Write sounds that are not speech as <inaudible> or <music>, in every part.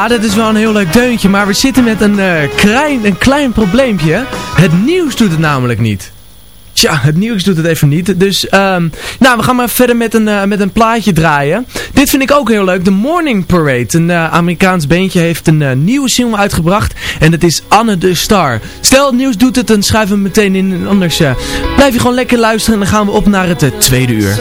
Ja, dat is wel een heel leuk deuntje, maar we zitten met een, uh, klein, een klein probleempje. Het nieuws doet het namelijk niet. Tja, het nieuws doet het even niet. Dus, um, nou, we gaan maar verder met een, uh, met een plaatje draaien. Dit vind ik ook heel leuk. The Morning Parade. Een uh, Amerikaans beentje heeft een nieuwe single uitgebracht. En dat is Anne de Star. Stel het nieuws doet het, dan schuiven we meteen in. Anders blijf je gewoon lekker luisteren. En dan gaan we op naar het tweede uur.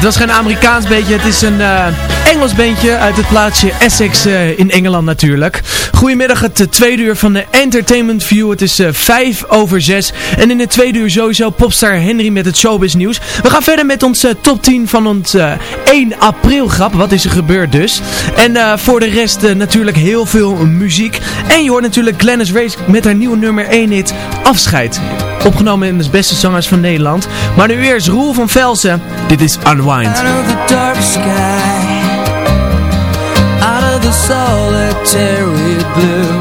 Het was geen Amerikaans beentje, het is een uh, Engels beentje uit het plaatsje Essex uh, in Engeland natuurlijk. Goedemiddag, het uh, tweede uur van de Entertainment View. Het is vijf over zes. En in het tweede uur sowieso popstar Henry met het showbiz nieuws. We gaan verder met onze top 10 van ons 1 april grap. Wat is er gebeurd dus? En voor de rest natuurlijk heel veel muziek. En je hoort natuurlijk Glennis Race met haar nieuwe nummer 1 hit Afscheid. Opgenomen in de beste zangers van Nederland. Maar nu eerst Roel van Velsen. Dit is Unwind. Out of the solitary blue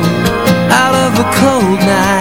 Out of a cold night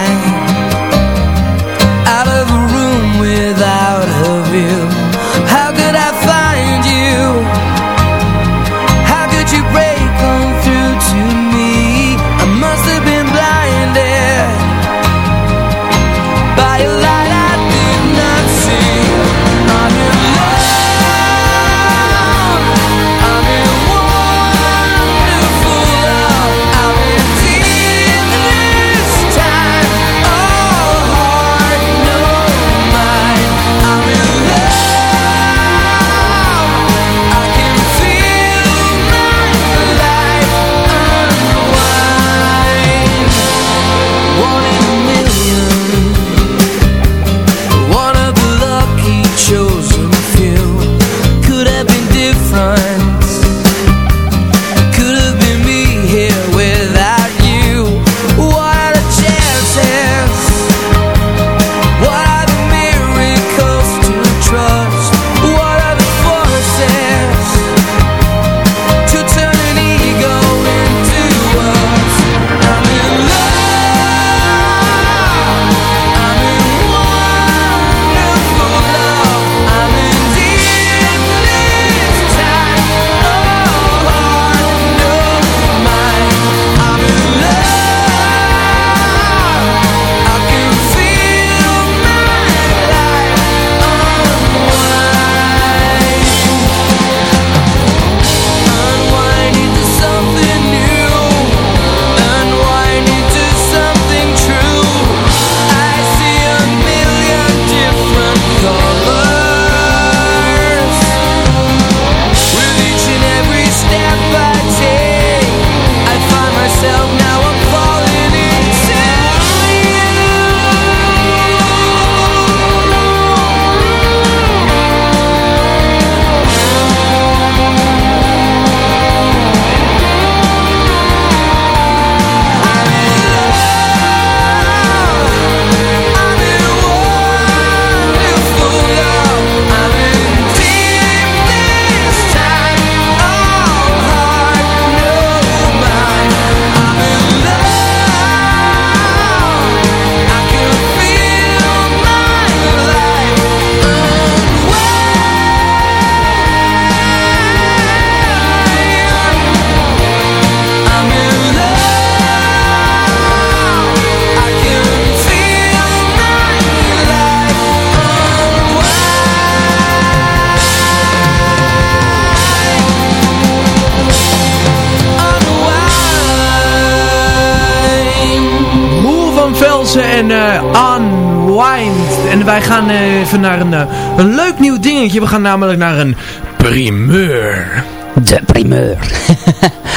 even naar een, eh, een leuk nieuw dingetje. We gaan namelijk naar een primeur. De primeur.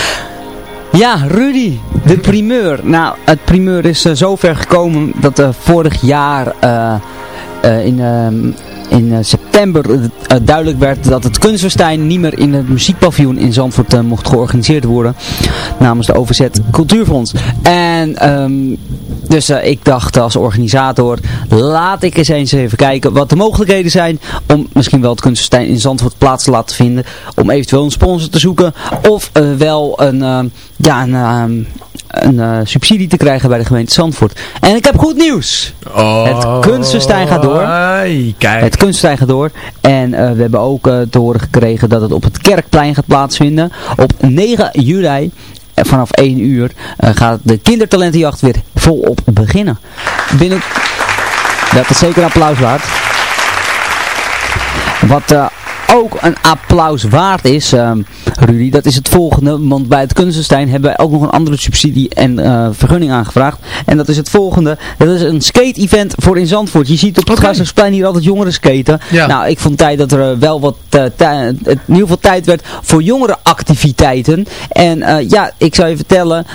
<laughs> ja, Rudy, de primeur. Nou, het primeur is uh, zover gekomen dat uh, vorig jaar in, ehm, in september duidelijk werd dat het kunstfestijn niet meer in het muziekpaviljoen in Zandvoort mocht georganiseerd worden. Namens de Overzet Cultuurfonds. En um, dus ik dacht als organisator, laat ik eens eens even kijken wat de mogelijkheden zijn om misschien wel het kunstfestijn in Zandvoort plaats te laten vinden. Om eventueel een sponsor te zoeken of wel een, ja, een, een uh, subsidie te krijgen bij de gemeente Zandvoort. En ik heb goed nieuws. Oh, het kunstfestijn gaat door. Kijk. Het kunstfestijn gaat door. En we hebben ook te horen gekregen dat het op het Kerkplein gaat plaatsvinden. Op 9 juli vanaf 1 uur gaat de kindertalentenjacht weer volop beginnen. Dat is zeker een applaus waard. Wat ook een applaus waard is, um, Rudy, dat is het volgende. Want bij het Kunstenstein hebben wij ook nog een andere subsidie en uh, vergunning aangevraagd. En dat is het volgende. Dat is een skate-event voor in Zandvoort. Je ziet op het okay. Hier altijd jongeren skaten. Ja. Nou, ik vond tijd dat er uh, wel wat uh, in ieder geval tijd werd voor jongere activiteiten. En uh, ja, ik zou je vertellen,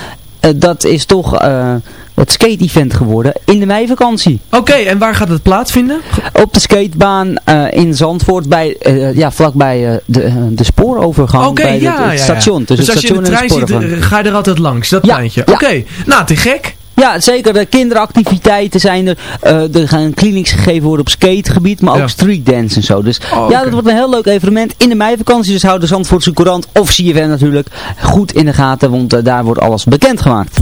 dat is toch het skate-event geworden in de meivakantie. Oké, okay, en waar gaat het plaatsvinden? Op de skatebaan uh, in Zandvoort, bij, uh, ja, vlakbij uh, de, de spoorovergang okay, bij ja, het, het station. Dus, dus als je in de trein ga je er altijd langs, dat pleintje. Ja, Oké, okay. nou te gek. Ja, zeker. De kinderactiviteiten zijn er. Uh, er gaan clinics gegeven worden op skategebied, maar ook street dance en zo. Dus oh, ja, dat wordt een heel leuk evenement in de meivakantie. Dus houden de Zandvoortse Courant of CFN natuurlijk goed in de gaten, want uh, daar wordt alles bekendgemaakt.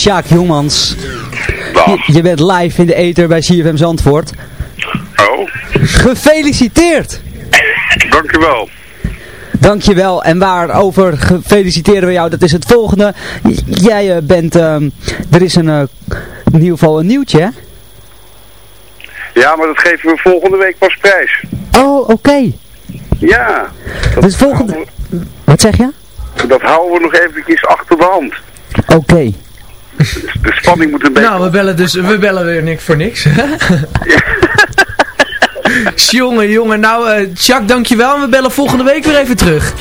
Sjaak Jongmans. Je, je, bent live in de ether bij CFM Zandvoort. Oh. Gefeliciteerd! Dankjewel. Dankjewel. En waarover feliciteren we jou? Dat is het volgende. Jij uh, bent... Uh, er is een, uh, in ieder geval een nieuwtje, hè? Ja, maar dat geven we volgende week pas prijs. Oh, oké. Ja. Dus volgende... Wat zeg je? Dat houden we nog eventjes achter de hand. Oké <laughs> de spanning moet een beetje... Nou, we bellen dus, we bellen weer niks voor niks. <laughs> <laughs> jongen, jongen. Nou, uh, Jacques, dankjewel. En we bellen volgende week weer even terug.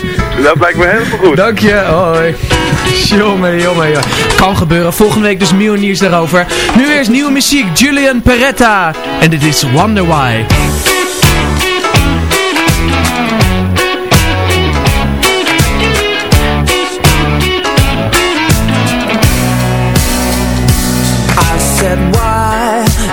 Dat lijkt me helemaal goed. Dank je. Hoi. Jongen, jongen, jongen. Kan gebeuren. Volgende week dus nieuws daarover. Nu eerst nieuwe muziek. Julian Peretta. En dit is Wonder Why.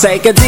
Take a deep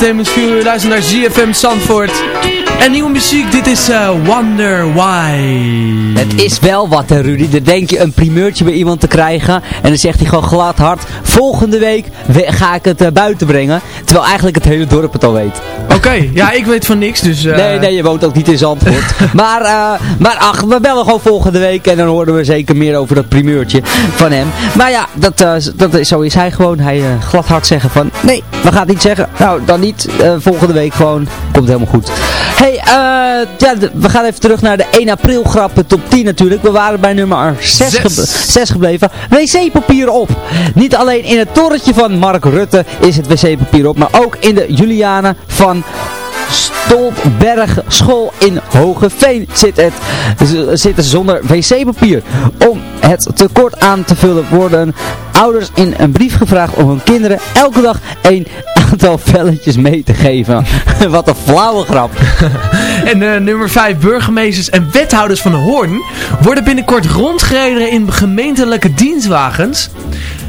Entertainment View, luister naar ZFM Zandvoort. En nieuwe muziek, dit is eh, Wonder Why. Het is wel wat hè Rudy. Dan denk je een primeurtje bij iemand te krijgen. En dan zegt hij gewoon glad hard. Volgende week we- ga ik het eh, buiten brengen. Terwijl eigenlijk het hele dorp het al weet. Oké, ja, ik weet van niks, dus... eh, Nee, nee, je woont ook niet in Zandvoort. <laughs> maar, maar ach, we bellen gewoon volgende week. En dan horen we zeker meer over dat primeurtje van hem. Maar ja, dat, dat, is- zo is hij gewoon. Hij glad hard zeggen van... Nee, we gaan het niet zeggen. Nou, dan niet. Volgende week gewoon. Komt helemaal goed. hey, eh, ja, we gaan even terug naar de 1 april grappen top 10 natuurlijk. We waren bij nummer 6, Zes. gebleven. Wc-papier op. Niet alleen in het torrentje van Mark Rutte is het wc-papier op. Maar ook in de Juliana van Stolberg school in Hogeveen zit het, zitten ze zonder wc-papier. Om het tekort aan te vullen worden ouders in een brief gevraagd om hun kinderen elke dag een aantal velletjes mee te geven. <laughs> Wat een flauwe grap. <laughs> En eh, nummer 5, burgemeesters en wethouders van Hoorn worden binnenkort rondgereden in gemeentelijke dienstwagens.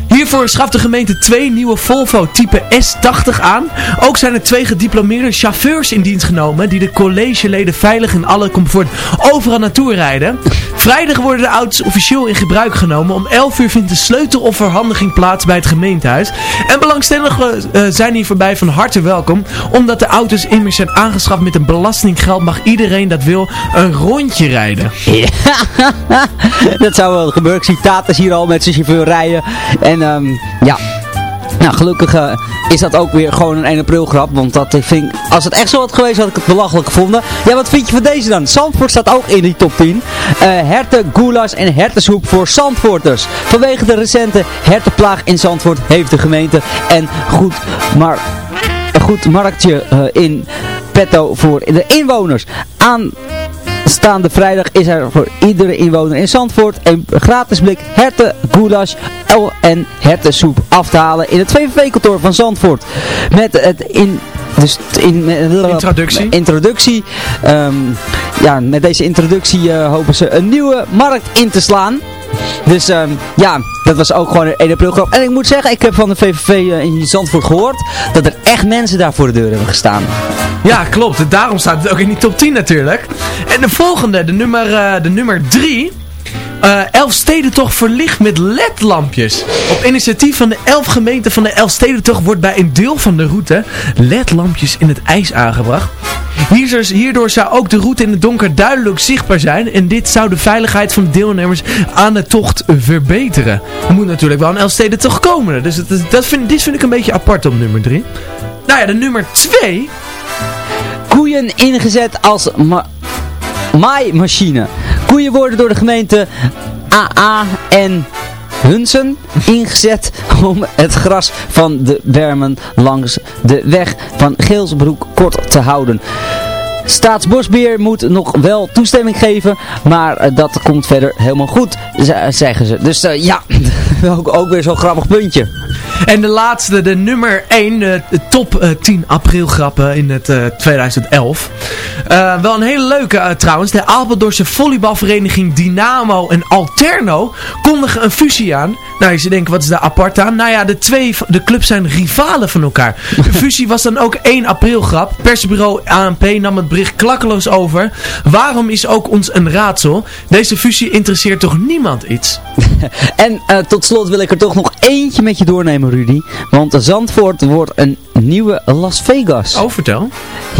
Hiervoor schaft de gemeente twee nieuwe Volvo type S80 aan. Ook zijn er twee gediplomeerde chauffeurs in dienst genomen die de collegeleden veilig in alle comfort overal naartoe rijden. Vrijdag worden de auto's officieel in gebruik genomen. Om 11 uur vindt de sleutelofferhandiging plaats bij het gemeentehuis. En belangstellenden eh, zijn hier voorbij van harte welkom. Omdat de auto's immers zijn aangeschaft met een belastinggeld mag iedereen dat wil een rondje rijden. Ja, <laughs> dat zou wel gebeuren. Ik hier al met zijn chauffeur rijden. En ehm, ja... Nou, gelukkig eh, is dat ook weer gewoon een 1 april grap. Want dat ik vind, als het echt zo had geweest, had ik het belachelijk gevonden. Ja, wat vind je van deze dan? Zandvoort staat ook in die top 10. Eh herten, goulash en hertensoep voor Zandvoorters. Vanwege de recente hertenplaag in Zandvoort heeft de gemeente en goed, maar een goed marktje eh, in petto voor de inwoners. Aan Staande vrijdag is er voor iedere inwoner in Zandvoort een gratis blik herten, goulash en hertensoep af te halen in het VVV-kantoor van Zandvoort. Met het in... Dus in, Introductie. introductie. Ehm, ja, met deze introductie eh, hopen ze een nieuwe markt in te slaan. Dus ehm, ja, dat was ook gewoon een 1 april grap. En ik moet zeggen, ik heb van de VVV eh, in Zandvoort gehoord dat er echt mensen daar voor de deur hebben gestaan. Ja, klopt. Daarom staat het ook in die top 10 natuurlijk. En de volgende, de nummer, eh, de nummer 3. Uh, Elfstedentocht verlicht met ledlampjes. Op initiatief van de elf gemeenten van de Elfstedentocht wordt bij een deel van de route ledlampjes in het ijs aangebracht. Hierdoor zou ook de route in het donker duidelijk zichtbaar zijn en dit zou de veiligheid van de deelnemers aan de tocht verbeteren. Er moet natuurlijk wel een Elfstedentocht komen, dus dat vind, dit vind ik een beetje apart op nummer 3. Nou ja, de nummer 2 koeien ingezet als ma maaimachine. Koeien worden door de gemeente AA en Hunsen ingezet om het gras van de bermen langs de weg van Geelsbroek kort te houden. Staatsbosbeheer moet nog wel toestemming geven, maar eh, dat komt verder helemaal goed, zeggen ze. Dus uh, ja, <laughs> ook, ook weer zo'n grappig puntje. En de laatste, de nummer 1, de, top 10 eh, april grappen in het 2011. wel een hele leuke trouwens. De Apeldoornse volleybalvereniging Dynamo en Alterno kondigen een fusie aan. Nou, je denken, wat is daar apart aan? Nou ja, de twee de clubs zijn rivalen van elkaar. De <laughs> fusie was dan ook 1 april grap. Persbureau ANP nam het bericht klakkeloos over. Waarom is ook ons een raadsel? Deze fusie interesseert toch niemand iets? <laughs> en uh, tot slot wil ik er toch nog eentje met je doornemen, Rudy. Want Zandvoort wordt een nieuwe Las Vegas. Oh, vertel.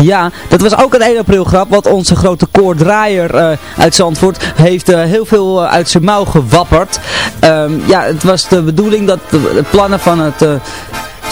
Ja, dat was ook een 1 april grap. Want onze grote koordraaier uh, uit Zandvoort heeft uh, heel veel uit zijn mouw gewapperd. Um, ja, het was de bedoeling dat de plannen van het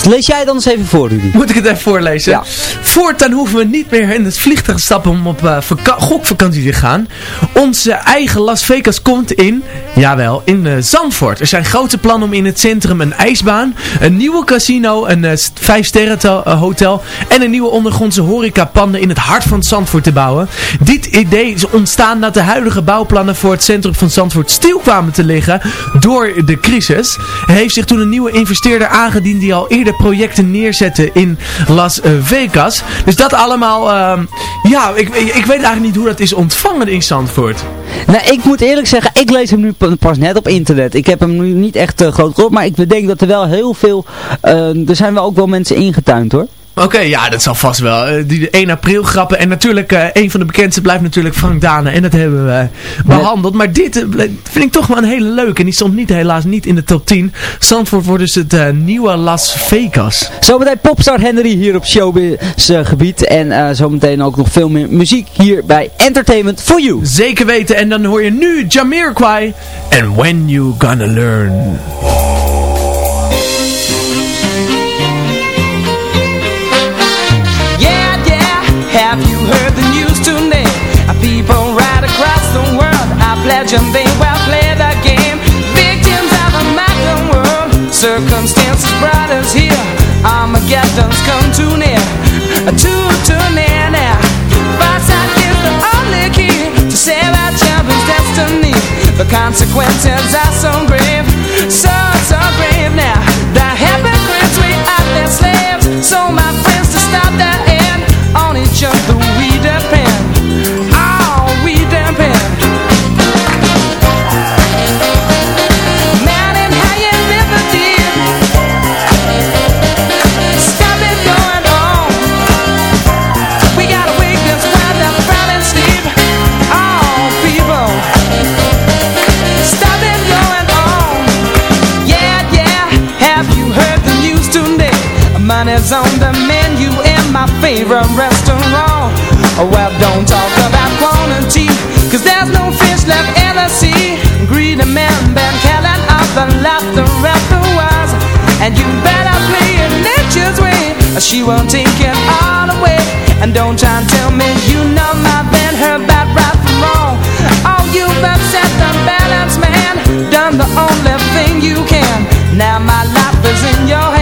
Lees jij dan eens even voor, Rudy? Moet ik het even voorlezen? Ja. Voortaan hoeven we niet meer in het vliegtuig te stappen om op uh, gokvakantie te gaan. Onze eigen Las Vegas komt in, jawel, in uh, Zandvoort. Er zijn grote plannen om in het centrum een ijsbaan, een nieuwe casino, een uh, vijf sterren hotel en een nieuwe ondergrondse horecapanden in het hart van Zandvoort te bouwen. Dit idee is ontstaan nadat de huidige bouwplannen voor het centrum van Zandvoort stil kwamen te liggen door de crisis. Er heeft zich toen een nieuwe investeerder aangediend die al eerder projecten neerzetten in Las Vegas. Dus dat allemaal, uh, ja, ik, ik weet eigenlijk niet hoe dat is ontvangen in Zandvoort. Nou, ik moet eerlijk zeggen, ik lees hem nu pas net op internet. Ik heb hem nu niet echt uh, groot gehoord, maar ik denk dat er wel heel veel, uh, er zijn wel ook wel mensen ingetuind hoor. Oké, ja, dat zal vast wel. Uh, die 1 april grappen. En natuurlijk, uh, een van de bekendste blijft natuurlijk Frank Dane. En dat hebben we behandeld. Maar dit uh, vind ik toch wel een hele leuke. En die stond niet, helaas niet in de top 10. Zandvoort wordt dus het nieuwe Las Vegas. Zometeen Popstar Henry hier op Showbiz gebied. En zometeen ook nog veel meer muziek hier bij Entertainment for You. Zeker weten. En dan hoor je nu Jamiroquai. And When You Gonna Learn. Have you heard the news today? People right across the world? I pledge and they will play the game? Victims of a modern world. Circumstances brought us here. Armageddon's come too near Too, too near now Foresight is the only key To save our children's destiny. The consequences are so grave. So, Money's on the menu in my favorite restaurant well, don't talk about quantity. Cause there's no fish left in the sea. Greedy men been killing off the laughter afterwards And you better play it nature's way Or she won't take it all away. And don't try and tell me you know my band Her bad right from wrong. Oh, you've upset the balance, man Done the only thing you can. Now my life is in your hands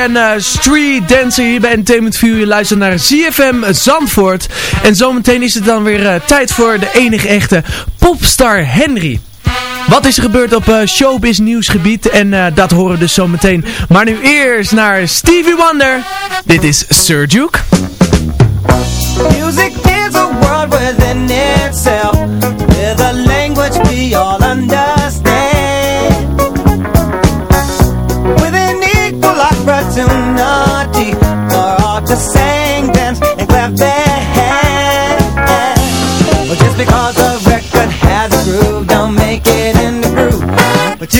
en uh, Street Dancer hier bij Entertainment View. Je luistert naar ZFM Zandvoort. En zometeen is het dan weer uh, tijd voor de enige echte popstar Henry. Wat is er gebeurd op uh, showbiz nieuwsgebied en dat horen we dus zometeen. Maar nu eerst naar Stevie Wonder. Dit is Sir Duke. Music is a world within itself With a language we all understand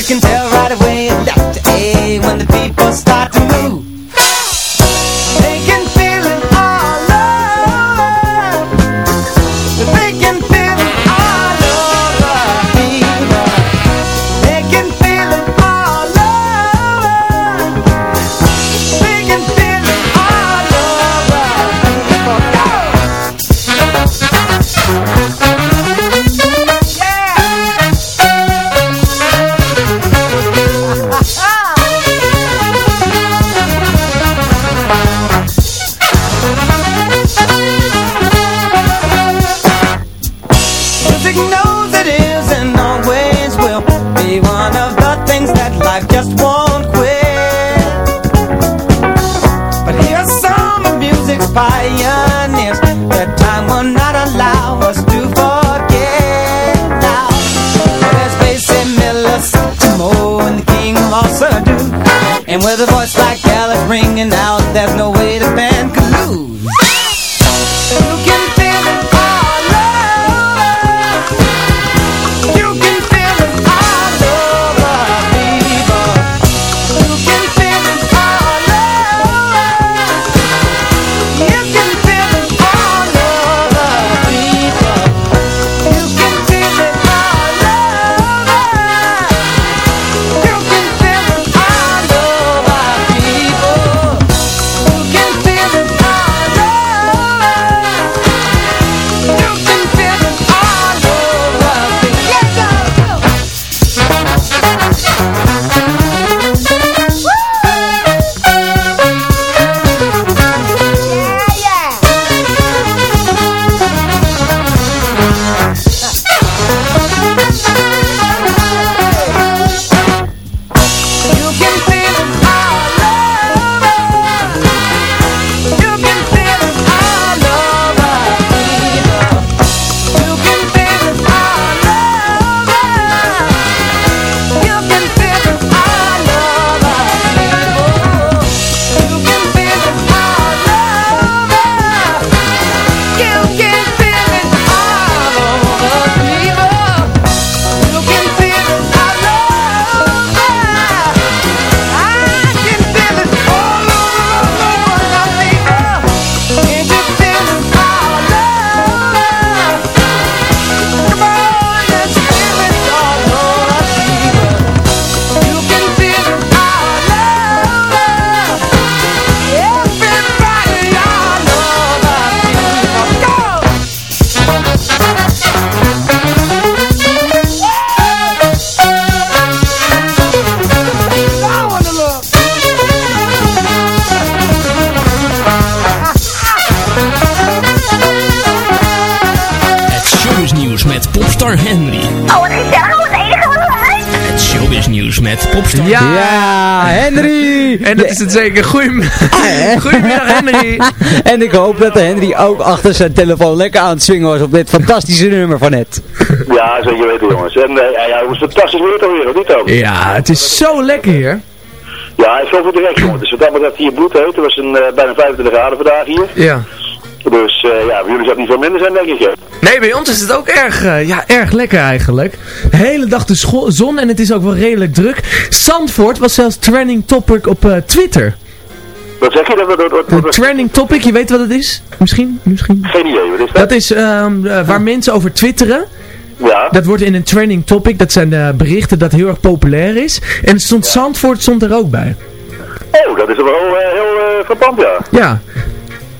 you can tell right away left to A when the people start to move. With a voice like Alice ringing out, there's no Ja! Ja, Henry! En dat is het zeker. Goeiem... Goedemiddag Henry. <laughs> En ik hoop dat de Henry ook achter zijn telefoon lekker aan het swingen was op dit fantastische nummer van net. Ja, zeker weten jongens. En eh, ja, ja, het was fantastisch weer toch weer, of niet dan? Ja, het is zo lekker hier. Ja, het is wel voor direct jongen. Dus wat dat betreft hier bloed heet. Het was een, eh, bijna 25 graden vandaag hier. Ja. Dus eh, ja, bij jullie zou het niet veel minder zijn denk ik. Nee, bij ons is het ook erg, eh, ja, erg lekker eigenlijk. De hele dag de zon en het is ook wel redelijk druk. Zandvoort was zelfs trending topic op eh, Twitter. Wat zeg je? Dat, dat, dat, dat, Een dat- trending topic, je weet wat het is? Misschien? Misschien? geen idee, wat is dat? Dat is ehm, eh, waar mensen over twitteren. Ja, Dat wordt in een trending topic. Dat zijn berichten dat heel erg populair is. En stond Zandvoort stond er ook bij. oh, dat is wel heel uh, frappant, ja. Ja.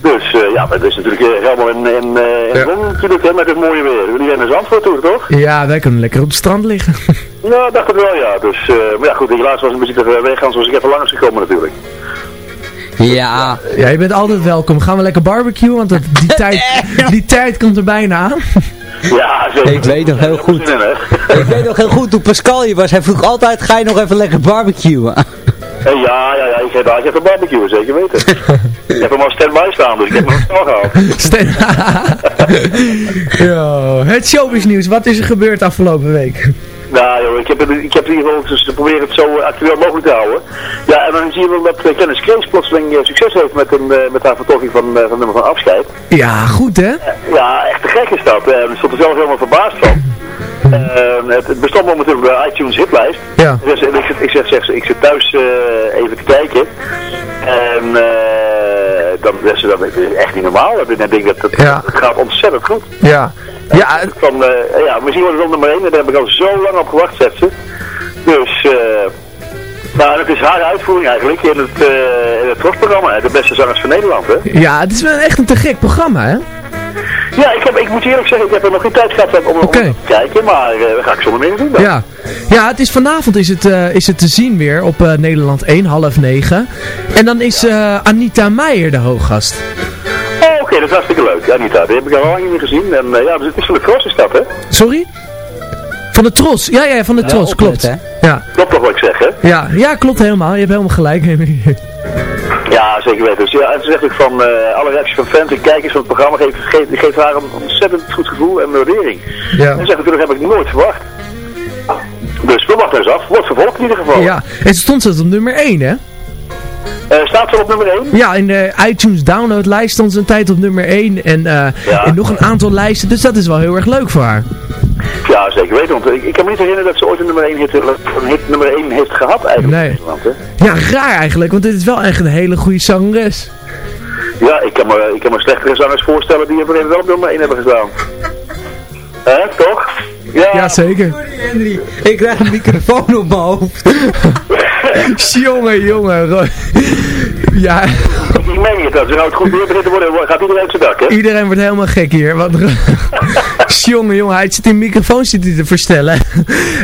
Dus eh, ja, maar het is natuurlijk uh, helemaal in, in, eh, in Ja. zon natuurlijk, hè, met het mooie weer. Jullie zijn naar Zandvoort toe, toch? Ja, wij kunnen lekker op het strand liggen. <laughs> Ja, ik dacht het wel, ja. Dus, eh, maar ja, goed, helaas was een beetje te weggaan zoals ik even langs gekomen natuurlijk. Ja, ja, je bent altijd welkom. Gaan we lekker barbecuen, want dat, die, <laughs> tijd, die tijd komt er bijna aan. <laughs> Ja, zeker. Ik weet nog heel goed. In, ik weet nog heel goed toen Pascal hier was. Hij vroeg altijd, ga je nog even lekker barbecuen? Eh, ja, ja, ja, ik heb daar even barbecue, zeker weten. <laughs> ik heb hem al stand-by staan, dus ik heb hem al snel gehaald. Yo, <laughs> het showbiznieuws, wat is er gebeurd afgelopen week? Nou joh, ik heb, het, ik heb in ieder geval dus te proberen het zo actueel mogelijk te houden. Ja, en dan zie je wel dat uh, Kennis Krees plotseling eh, succes heeft met, een, eh, met haar vertolking van, eh, van nummer van afscheid. Ja, goed hè? Ja, echt te gek is dat. Eh, ik stond er zelf helemaal verbaasd van. Eh, het, het bestond momenteel op de iTunes hitlijst. Ja. Dus ik, zeg, ik, zeg, zeg, ik zit thuis eh, even te kijken. En eh, dan dat is echt niet normaal. Ik denk dat het, Ja. het gaat ontzettend goed. Ja. Ja, Van, eh, ja, misschien wordt het op nummer 1 en daar heb ik al zo lang op gewacht, zegt ze. Dus, eh nou, het is haar uitvoering eigenlijk in het, eh in het hè, de beste zangers van Nederland, hè. ja, het is wel echt een te gek programma hè? Ja, ik, heb, ik moet eerlijk zeggen, ik heb er nog geen tijd gehad om, om te kijken, maar eh dat ga ik zometeen doen dan. Ja. Ja, het is vanavond is het, is het te zien weer op Nederland 1, half 9. En dan is Anita Meijer de hooggast. Oké, dat is hartstikke leuk. Anita, die heb ik al lang niet meer gezien. En eh, ja, dus het is van de Cross is dat, hè? Sorry? Van de Tros. Ja, ja, van de Tros, klopt. opletten, Ja. Klopt toch wat ik zeg, hè? Ja, ja, klopt helemaal. Je hebt helemaal gelijk. Ja, zeker weten. Dus ja, ze zegt ook van eh, alle reacties van fans en kijkers van het programma geeft, geeft, geeft haar een ontzettend goed gevoel en waardering. Ja. En ze zegt natuurlijk, heb ik nooit verwacht. Dus we wachten eens af. Wordt vervolgd in ieder geval. Ja, en ze stond zelfs op nummer 1, hè? Eh, staat ze op nummer 1? Ja, in de iTunes downloadlijst stond ze een tijd op nummer 1 en, eh Ja. en nog een aantal lijsten. Dus dat is wel heel erg leuk voor haar. Ja, zeker weten. Want ik, ik kan me niet herinneren dat ze ooit een nummer 1 hit, een hit nummer 1 heeft gehad eigenlijk Nee. Ja, raar eigenlijk, want dit is wel echt een hele goede zangeres. Ja, ik kan, me, ik kan me slechtere zangers voorstellen die er wel op nummer 1 hebben gestaan. Hè, toch? Ja, Ja, zeker. Henry, ik krijg een microfoon op mijn hoofd. <laughs> jongen, jongen. Roy. Ja, ik meen het. Als er nou het goed weer begint te worden, gaat iedereen uit zijn dak, hè? iedereen wordt helemaal gek hier. Want, <laughs> jongen, jongen, hij zit die microfoon zit hij te verstellen.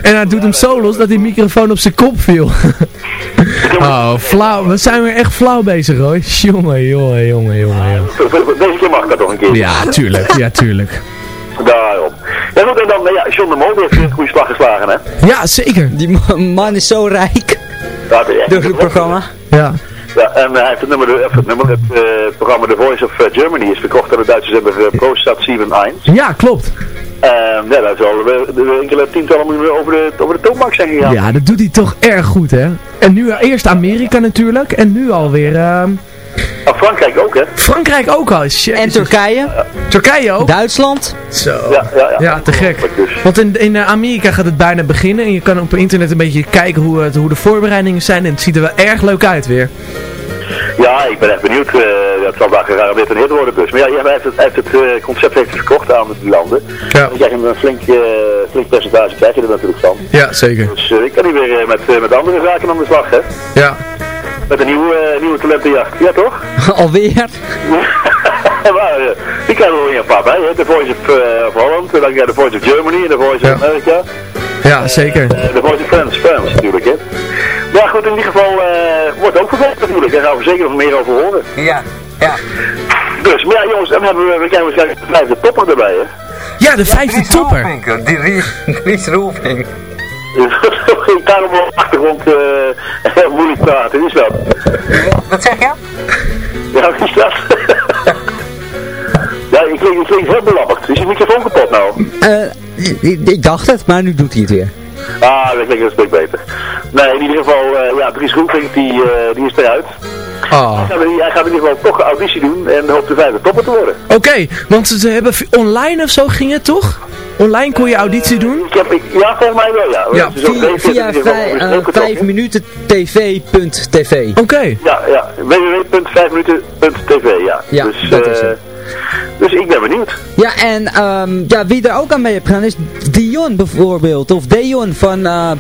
En hij doet hem zo los dat die microfoon op zijn kop viel. Oh, flauw. We zijn weer echt flauw bezig, Roy. Jongen, jongen, jongen, jongen. jongen. Deze keer mag dat toch een keer. Ja, tuurlijk, ja, tuurlijk. Daarom. En dan, eh, ja, John de Mol heeft weer een goede slag geslagen, hè? Ja, zeker. Die ma- man is zo rijk. Ja, dat is echt Door het programma. Ja. Ja, en hij heeft het nummer, of het, nummer het eh, programma The Voice of eh, Germany is verkocht aan de Duitse zender uh, ProSat 71. Ja, klopt. En ja, daar zal de, de enkele tientallen miljoen over de, over de toonbank zijn gegaan. Ja, dat doet hij toch erg goed, hè? En nu eerst Amerika natuurlijk. En nu alweer ehm Frankrijk ook, hè? Frankrijk ook al. Shit. En Turkije, Turkije ook. Duitsland. Zo. Ja, ja, ja. Ja, te gek. Dus. Want in, in eh, Amerika gaat het bijna beginnen. En je kan op internet een beetje kijken hoe, het, hoe de voorbereidingen zijn. En het ziet er wel erg leuk uit weer. Ja, ik ben echt benieuwd. eh dat zal daar gegarandeerd een hit worden dus. Maar ja, hij heeft het, heeft het eh, concept heeft het verkocht aan die landen. Ja. Dan krijg je een flink, eh, flink percentage krijg je er natuurlijk van. Ja, zeker. Dus eh, ik kan nu weer eh, met, eh, met andere zaken aan de slag, hè. Ja. Met een nieuwe, eh, nieuwe talentenjacht. Ja, toch? <laughs> Alweer. <laughs> maar, eh, die krijgen we weer een paar bij, hè. The Voice of, eh, of Holland, dan krijg je The Voice of Germany en The Voice Ja. of America. Ja, zeker. The Voice of France, France natuurlijk, hè. Maar goed, in ieder geval eh, wordt ook verbeterd natuurlijk. Daar gaan we zeker nog meer over horen. Ja, ja. Dus, maar ja jongens, dan hebben we, we krijgen waarschijnlijk de vijfde topper erbij, hè. Ja, de vijfde Dries topper. Roelvink, Die Dries, <laughs> Dries Roelvink. <laughs> Ik daarom op de achtergrond eh <laughs> moeilijk praten, is dat? Wat zeg je? Ja, wat is dat? <laughs> ja, ik klink, ik klink heel belabberd. Is je microfoon kapot nou? Eh, ik, ik dacht het, maar nu doet hij het weer. Ah, dat klinkt een stuk beter. Nee, in ieder geval, eh, ja, Dries Roelvink, die, eh, die is eruit. Oh. Hij gaat, in- hij gaat in ieder geval toch een auditie doen en hoopt de vijfde topper te worden. Oké, want ze hebben online of zo ging het toch? Online kon je auditie doen? Ik heb, ik, ja, volgens mij wel, ja. Ja, Het is ook Via, 43 via in ieder geval vij- eh? 5 minuten tv.tv. Oké. Ja, ja. www.5minuten.tv, ja. Ja, dus, dat is eh, het. dus ik ben benieuwd. Ja, en ehm, ja, wie er ook aan mee heeft gedaan is Dion bijvoorbeeld. Of Deon van eh,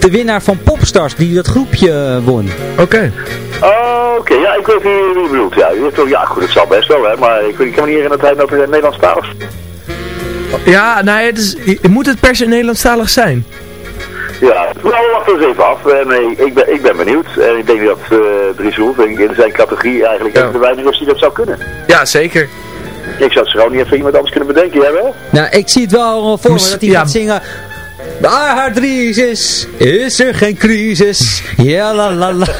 de winnaar van Popstars, die dat groepje won. Oké. Oh, oké. Ja, ik weet wie wie je bedoelt. Ja, je hebt toch, ja, goed, het zal best wel, hè. Maar ik, weet- ik kan me niet herinneren dat hij Nederlands taal Ja, nou, het is, moet het per se Nederlandstalig zijn? Ja, nou, we wachten eens even af. En eh, ik, ben, ik ben benieuwd. En ik denk dat eh Dries Roelvink in zijn categorie eigenlijk Ja. even de weinig is die dat zou kunnen. Ja, zeker. Ik zou het gewoon niet even iemand anders kunnen bedenken, jij wel? Nou, ik zie het wel voor me dat hij ja. gaat zingen... Bij haar crisis is er geen crisis. Ja la la la. <laughs>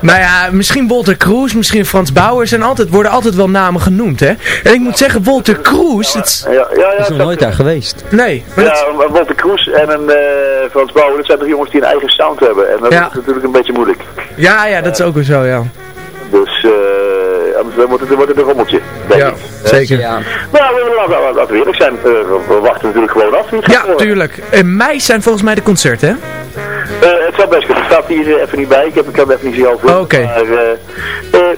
Nou ja, misschien Walter Kroes, misschien Frans Bauer zijn altijd, worden altijd wel namen genoemd, hè? En ik moet zeggen, Walter Kroes, het, Ja, ja, ja. is nog nooit daar geweest. nee, maar Ja, Walter Kroes en een eh, Frans Bauer, dat zijn toch jongens die een eigen sound hebben. En dat Ja. is natuurlijk een beetje moeilijk. ja, ja, dat is ook weer zo, ja. Dus eh, anders wordt het, wordt het een rommeltje, denk Ja, ik. zeker. Ja. Nou, we laten, we eerlijk zijn. Eh, we, wachten natuurlijk gewoon af. Ja, worden. tuurlijk. In mei zijn volgens mij de concerten, hè? Eh, het zou best kunnen. Staat hier eh, even niet bij. Ik heb, ik heb even niet zien over. Oké. Maar eh, eh,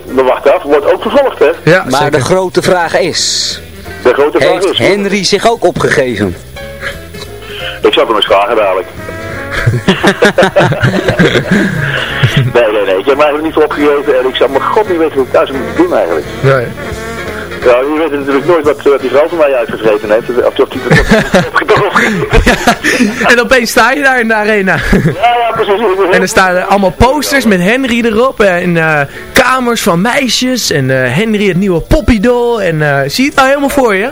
we wachten af. Wordt ook vervolgd, hè? Ja, Maar zeker. de grote vraag is... De grote vraag Heeft is... Henry zich ook opgegeven? Ik zal hem eens vragen dadelijk. <laughs> <laughs> <laughs> nee, nee, nee. Ik heb me eigenlijk niet voor opgegeven. En ik zou mijn god niet weten hoe ik thuis moet doen eigenlijk. Nee. Ja, je weet natuurlijk nooit wat, wat die vrouw van mij uitgeschreven heeft. Of, die toch <laughs> opgegeven En opeens sta je daar in de arena. Ja, ja, precies. <laughs> En er staan er allemaal posters met Henry erop. En eh, kamers van meisjes. En eh, Henry het nieuwe poppydoll. En eh, zie je het nou helemaal voor je?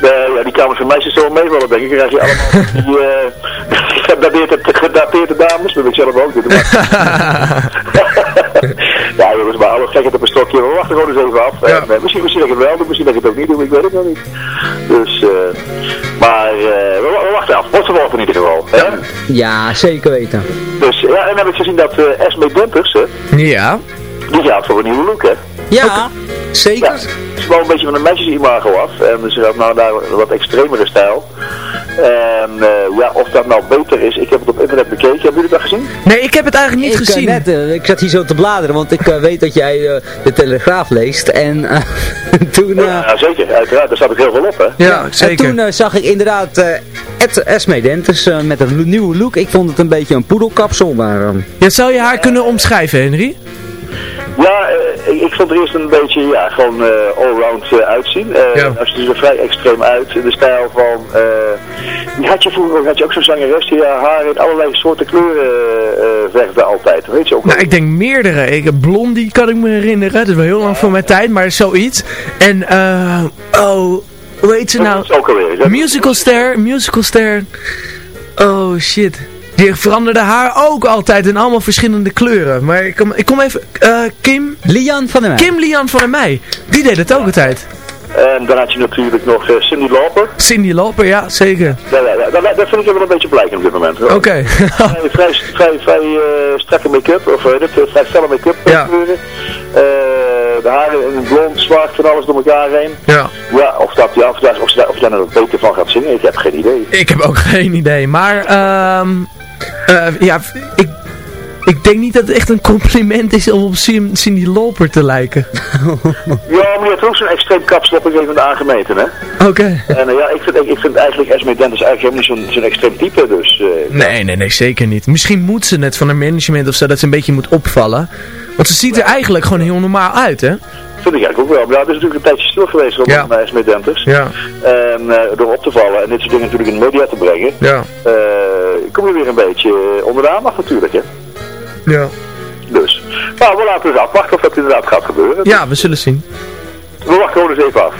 Eh, ja, die kamers van meisjes zullen meevallen, denk ik. Dan krijg je allemaal die eh, gedateerde, gedateerde dames. Dat ik zelf ook. doen. <laughs> ja, jongens, maar alle gekheid op een stokje. We wachten gewoon eens even af. Ja. En, eh, misschien, misschien dat ik het wel doe, misschien dat ik het ook niet doe. Ik weet het nog niet. Dus, eh, maar eh, we, we wachten af. Wordt vervolgd in ieder geval. hè? Ja, zeker weten. Dus, ja, en dan heb ik gezien dat eh Esme Dempers, hè, Ja. die gaat voor een nieuwe look, hè. Ja, zeker. Ja, ze wou een beetje van een meisjesimago af. En ze gaat nou naar een wat extremere stijl. En eh, ja, of dat nou beter is, ik heb het op internet bekeken. Hebben jullie dat gezien? Nee, ik heb het eigenlijk niet ik, eh, gezien. net, eh, ik zat hier zo te bladeren, want ik eh, weet dat jij eh, de Telegraaf leest. En eh, <laughs> toen, eh, Ja, zeker. Uiteraard. Daar staat ook heel veel op, hè. Ja, en zeker. toen eh, zag ik inderdaad eh Ed Esme Dentes eh, met een nieuwe look. Ik vond het een beetje een poedelkapsel, maar... eh, Ja, zou je haar kunnen omschrijven, Henry? Ja, eh, ik, vond er eerst een beetje, ja, gewoon eh, allround eh, uitzien. Ja. Hij ziet er vrij extreem uit. In de stijl van, die had je vroeger had je ook zo'n zangeres die haar haar in allerlei soorten kleuren verfde altijd. Weet je ook Nou, ik denk meerdere. Ik, Blondie kan ik me herinneren. Dat is wel heel lang voor mijn tijd, maar zoiets. En, eh, oh, hoe heet ze nou? alweer. Musical Ster, Musical Ster. Oh, shit. Die veranderde haar ook altijd in allemaal verschillende kleuren. Maar ik kom, ik kom even... eh, Kim... Lian van der Meij. Kim Lian van der Meij. Die deed het ook altijd. En dan had je natuurlijk nog eh, Cindy Lauper. Cindy Lauper, ja, zeker. Ja, ja, ja, dat, dat vind ik wel een beetje blijk op dit moment. Oké. vrij, <laughs> vrij, vrij, vrij eh, strakke make-up, of uh, dit, vrij felle make-up Ja. kleuren. Eh, de haren in blond, zwart, van alles door elkaar heen. ja. Ja, of, dat, ja, of, dat- of, of je daar nog beter van gaat zingen, ik heb geen idee. Ik heb ook <laughs> geen idee. Maar, ehm eh, ja, ik, ik denk niet dat het echt een compliment is om op Cin- Cindy Lauper te lijken. <laughs> Ja, maar je hebt ook zo'n extreem kapsel op een gegeven moment aangemeten, hè. Oké. En eh, ja, ik vind, ik vind eigenlijk Esme Dennis eigenlijk helemaal niet zo'n zo'n extreem type, dus... eh, Nee, nee, nee, zeker niet. Misschien moet ze net van haar management of zo, dat ze een beetje moet opvallen. Want ze ziet er eigenlijk gewoon heel normaal uit, hè? vind ik eigenlijk ook wel. Maar ja, het is natuurlijk een tijdje stil geweest rondom Ja. ja. Esme Dennis. Ja, En eh, door op te vallen en dit soort dingen natuurlijk in de media te brengen, ja, eh, kom je weer een beetje eh, onder de aandacht natuurlijk, hè. ja. Dus. Nou, we laten eens afwachten of dat inderdaad gaat gebeuren. Ja, we zullen zien. We wachten gewoon eens even af.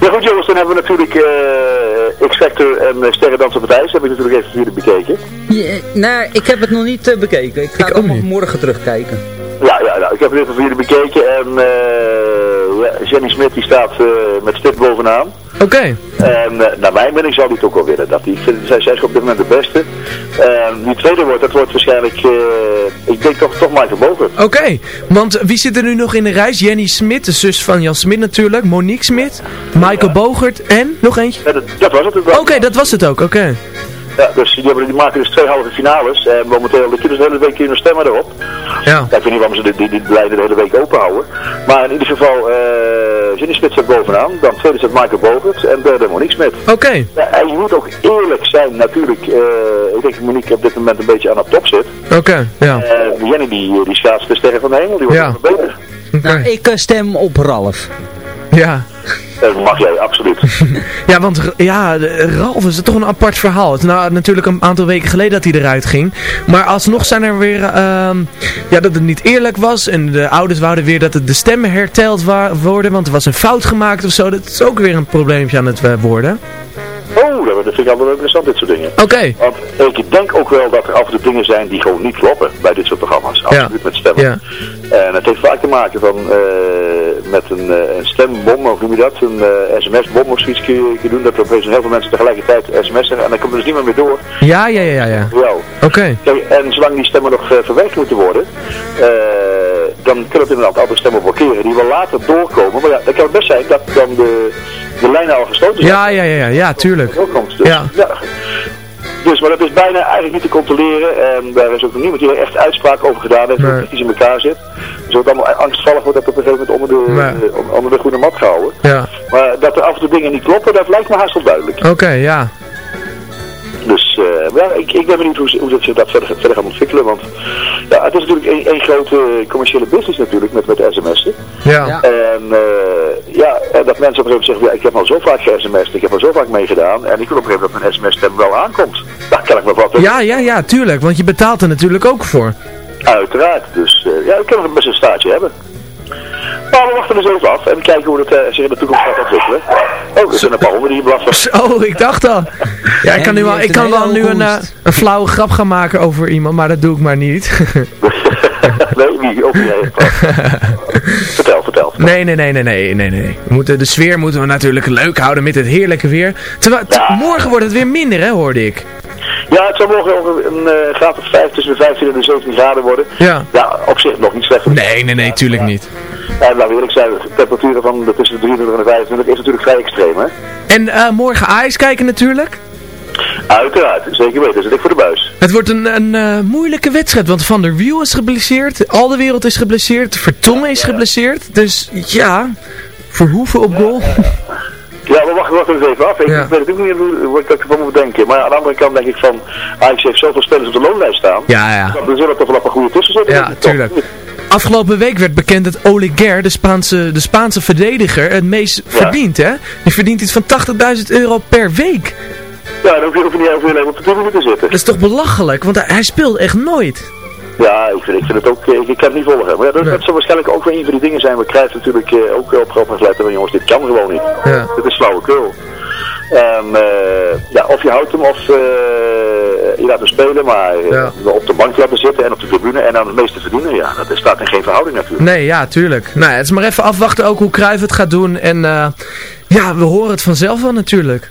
Ja goed jongens, dan hebben we natuurlijk eh X-Factor en uh, Sterrendans op het ijs. heb ik natuurlijk even voor jullie bekeken. Ja, nou, ik heb het nog niet eh, bekeken. Ik ga Ik het ook allemaal niet. morgen terugkijken. Ja, ja, nou, ik heb het even voor jullie bekeken en eh, ja, Jenny Smit die staat eh, met stip bovenaan. Oké, En eh, naar mijn mening zou die het ook wel winnen. Dat die, zij, zij is op dit moment de beste. En wie tweede wordt, dat wordt waarschijnlijk, eh, ik denk toch, toch Michael Bogert. oké. Want wie zit er nu nog in de reis? Jenny Smit, de zus van Jan Smit natuurlijk. Monique Smit, Michael Bogert en nog eentje. Ja, dat, dat was het. Oké, inderdaad. dat was het ook, oké. Ja, dus die, hebben, die maken dus twee halve finales. En momenteel, die kunnen ze de hele week kunnen stemmen erop. Ja. Ik weet niet waarom ze dit, dit, dit lijnen de hele week open houden. Maar in ieder geval, eh Jenny Smit staat bovenaan. Dan tweede staat Michael Bogert. En derde Monique Smit. Oké, Ja, en je moet ook eerlijk zijn natuurlijk. eh, ik denk dat Monique op dit moment een beetje aan de top zit. oké, ja. Eh Jenny die, die schaatst de sterren van de hemel. Die wordt Ja. nog beter. Oké. Nou, ik stem op Ralf. Ja. Dat mag jij, absoluut. <laughs> Ja, want ja, Ralf is toch een apart verhaal. Het is nou natuurlijk een aantal weken geleden dat hij eruit ging. Maar alsnog zijn er weer, ehm, ja, dat het niet eerlijk was. En de ouders wouden weer dat het de stemmen herteld worden, want er was een fout gemaakt of zo. Dat is ook weer een probleempje aan het eh, worden. Oh, dat dat vind ik altijd wel interessant, dit soort dingen. Oké, Want ik denk ook wel dat er af en toe dingen zijn die gewoon niet kloppen bij dit soort programma's. Absoluut met stemmen. ja. En het heeft vaak te maken van, eh, met een, eh, een stembom, of noem je dat? Een eh, sms-bom of zoiets kun je, kun je doen. Dat er opeens heel veel mensen tegelijkertijd sms'en en dan komt er dus niemand meer door Ja, ja, ja, ja, ja. Oké. En zolang die stemmen nog verwerkt moeten worden, dan kunnen het inderdaad altijd stemmen blokkeren die wel later doorkomen. Maar ja, dan kan het best zijn dat dan de, de lijnen al gesloten zijn. Ja, ja, ja, ja, ja, tuurlijk. Dus, Ja. Dus, maar dat is bijna eigenlijk niet te controleren. En daar is ook nog niemand die er echt uitspraak over gedaan heeft. Nee. Hoe precies in elkaar zit. Dus wordt allemaal angstvallig wordt dat op een gegeven moment onder de, Nee. eh, onder de goede mat gehouden. Ja, Maar dat er af en toe dingen niet kloppen, dat lijkt me haast wel duidelijk. oké, ja. Dus eh, ja, ik, ik ben benieuwd hoe, ze- hoe dat zich dat verder, verder gaat ontwikkelen. Want ja, het is natuurlijk één één grote commerciële business natuurlijk met, met de sms'en. Ja, Ja. En eh, ja, en dat mensen op een gegeven moment zeggen, ja, ik heb al zo vaak ge-sms'd, ik heb al zo vaak meegedaan. En ik wil op een gegeven moment dat mijn sms-stem wel aankomt. <laughs> Daar kan ik me wat ja, ja, ja, tuurlijk. Want je betaalt er natuurlijk ook voor. Uiteraard. Dus eh, ja, ik kan nog best een staartje hebben. Maar we wachten dus even af en kijken hoe het eh, zich in de toekomst gaat ontwikkelen. Oh, er zijn een paar honden die blaffen. <laughs> Oh, ik dacht al. Ja, ik kan, nu wel, ik kan wel nu een, eh, een flauwe grap gaan maken over iemand, maar dat doe ik maar niet. <laughs> nee, niet. <laughs> vertel, vertel. Nee, nee, nee, nee, nee, nee, nee. We moeten, de sfeer moeten we natuurlijk leuk houden met het heerlijke weer. Terwijl, Ja. morgen wordt het weer minder, hè, hoorde ik. Ja, het zal morgen een eh, graad of 5 tussen de 15 en de 17 graden worden. Ja. Ja, op zich nog niet slecht. Nee, nee, nee, tuurlijk niet. En laten we eerlijk zijn, de temperaturen van de tussen de 23 en de 25 is natuurlijk vrij extreem, hè? En eh, morgen ijs kijken natuurlijk. Uiteraard, zeker weten. Zit ik voor de buis. Het wordt een, een eh, moeilijke wedstrijd, want Van der Wiel is geblesseerd, al de wereld is geblesseerd, Vertongen is geblesseerd. Dus ja, Verhoeven op goal. <laughs> Ja, we wachten, wachten eens even af. Ik Ja. weet natuurlijk niet hoe, hoe ik ervan moet denken. Maar aan de andere kant denk ik van, Ajax heeft zoveel spelers op de loonlijst staan. Ja, ja. Dan zullen er toch wel een goede tussen zitten. Ja, ik, tuurlijk. Afgelopen week werd bekend dat Oliger, de Spaanse, de Spaanse verdediger, het meest verdient, hè? Die verdient iets van 80.000 euro per week. Ja, dan hoef je, hoef je niet hoef je op de tribune te zitten. Dat is toch belachelijk, want hij, hij speelt echt nooit. Ja, ik vind, ik vind het ook, eh, ik, ik kan het niet volgen. Maar ja, dat, Nee. dat zal waarschijnlijk ook weer een van die dingen zijn. We krijgen natuurlijk eh, ook op groot letten van jongens, dit kan gewoon niet. Ja. Dit is flauwekul. En, eh, ja, of je houdt hem of eh, je laat hem spelen, maar eh, Ja. op de bank laten zitten en op de tribune en dan het meeste verdienen. Ja, dat staat in geen verhouding natuurlijk. Nee, ja, tuurlijk. Nou, het is maar even afwachten ook hoe Cruijff het gaat doen. En eh, ja, we horen het vanzelf wel natuurlijk.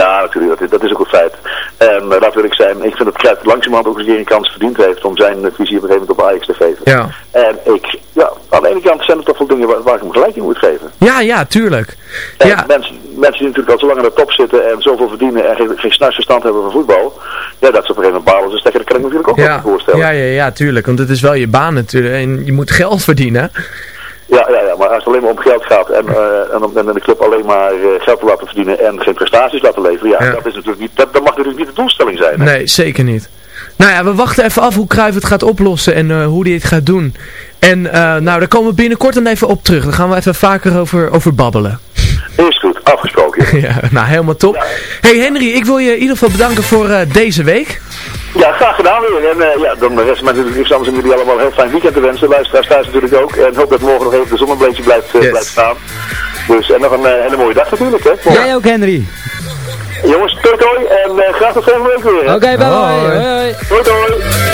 Ja, natuurlijk, dat is, dat is ook een feit. En uh, laten we eerlijk zijn, ik vind dat Cruijff langzamerhand ook een keer een kans verdiend heeft om zijn eh, visie op een gegeven moment op Ajax te geven. Ja. En ik, ja, aan de ene kant zijn er toch wel dingen waar, waar ik hem gelijk in moet geven. Ja, ja, tuurlijk. En Ja. mensen, mensen die natuurlijk al zo lang aan de top zitten en zoveel verdienen en geen, geen verstand hebben van voetbal, ja, dat ze op een gegeven moment balen stekken, dat kan ik me natuurlijk ook Ja, wel voorstellen. ja, ja, ja, tuurlijk. Want het is wel je baan natuurlijk. En je moet geld verdienen. Ja, ja, ja, maar als het alleen maar om geld gaat en, eh, en om en de club alleen maar eh, geld te laten verdienen en geen prestaties laten leveren, ja, Ja. Dat, is natuurlijk niet, dat, dat mag natuurlijk niet de doelstelling zijn. hè? Nee, zeker niet. Nou ja, we wachten even af hoe Cruijff het gaat oplossen en eh, hoe hij het gaat doen. En nou, daar komen we binnenkort dan even op terug. Daar gaan we even vaker over, over babbelen. Is goed, afgesproken. <laughs> ja, nou, helemaal top. Hey Henry, ik wil je in ieder geval bedanken voor deze week. Ja, graag gedaan weer. En eh, ja, dan rest mij natuurlijk niks anders om jullie allemaal een heel fijn weekend te wensen. Luisteraars thuis natuurlijk ook. En hoop dat morgen nog even de zon een beetje blijft, eh, Yes. blijft staan. Dus, en nog een eh, hele mooie dag natuurlijk, hè. Morgen. Jij ook, Henry. Jongens, tot hoi en eh, graag tot volgende week weer. Oké, bye bye. Hoi. Hoi, hoi.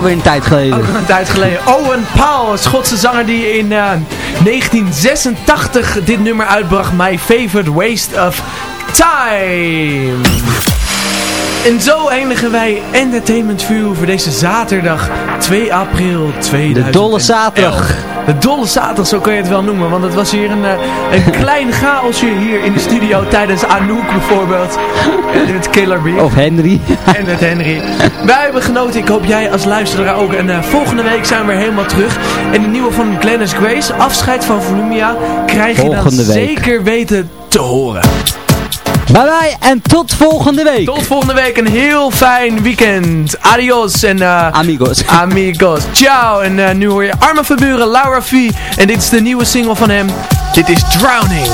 Alweer een tijd geleden. Ook een tijd geleden. Owen een Schotse zanger die in eh, 1986 dit nummer uitbracht. My Favorite Waste of Time. En zo eindigen wij Entertainment View voor deze zaterdag 2 april 2011. De dolle zaterdag. De dolle zaterdag, zo kan je het wel noemen. Want het was hier een, eh, een <laughs> klein chaosje hier in de studio tijdens Anouk bijvoorbeeld. En met Killer Bee. Of Henry. <laughs> En met Henry. Wij hebben genoten. Ik hoop jij als luisteraar ook. En eh, volgende week zijn we weer helemaal terug. En de nieuwe van Glennis Grace, afscheid van Volumia, krijg je dan week. zeker weten te horen. Bye bye en tot volgende week. Tot volgende week. Een heel fijn weekend. Adios en eh, Amigos. <laughs> amigos. Ciao. En eh, nu hoor je Arme Verburen, Laura V. En dit is de nieuwe single van hem. Dit is Drowning.